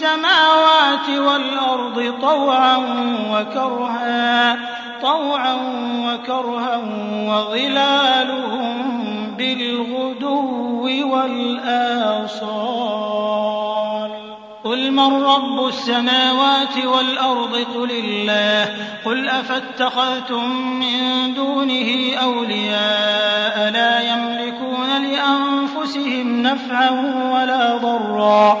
السماوات والأرض طوعا وكرها طوعا وكرها وظلالهم بالغدو والآصال. قل من رب السماوات والأرض؟ قل الله. قل أفاتخذتم من دونه أولياء؟ لا يملكون لأنفسهم نفعا ولا ضرا.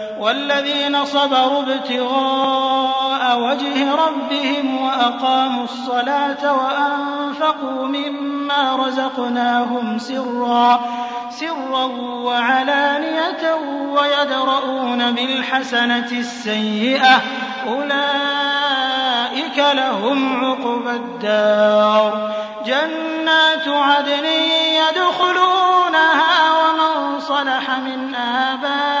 والذين صبروا ابتغاء وجه ربهم وأقاموا الصلاة وأنفقوا مما رزقناهم سرا سرا وعلانية ويدرؤون بالحسنة السيئة. أولئك لهم عقبى الدار. جنات عدن يدخلونها ومن صلح من آبائهم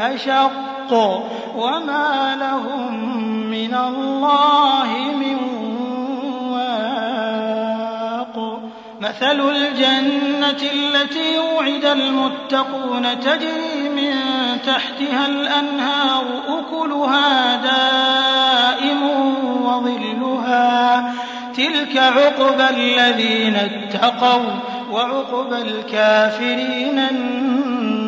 أشق وما لهم من الله من واق. مثل الجنة التي وعد المتقون تجري من تحتها الأنهار أكلها دائم وظلها. تلك عقبى الذين اتقوا وعقبى الكافرين النار.